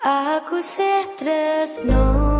Aku tresno